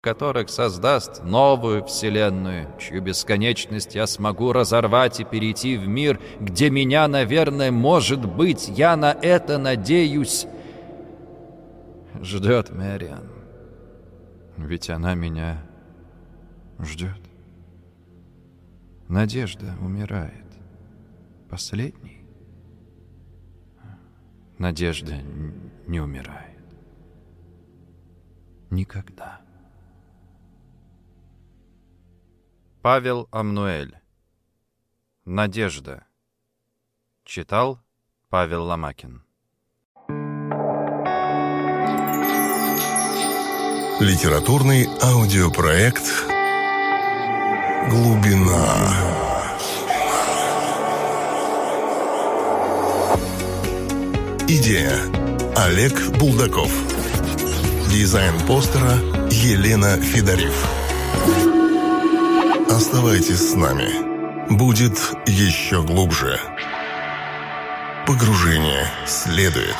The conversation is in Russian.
которых создаст новую вселенную, чью бесконечность я смогу разорвать и перейти в мир, где меня, наверное, может быть, я на это надеюсь, ждет Мэриан. Ведь она меня ждет. Надежда умирает. Последний. Надежда не умирает. Никогда. Павел Амнуэль. Надежда. Читал Павел Ломакин. Литературный аудиопроект «Глубина». Идея Олег Булдаков. Дизайн постера Елена Федорив. Оставайтесь с нами. Будет еще глубже. Погружение следует.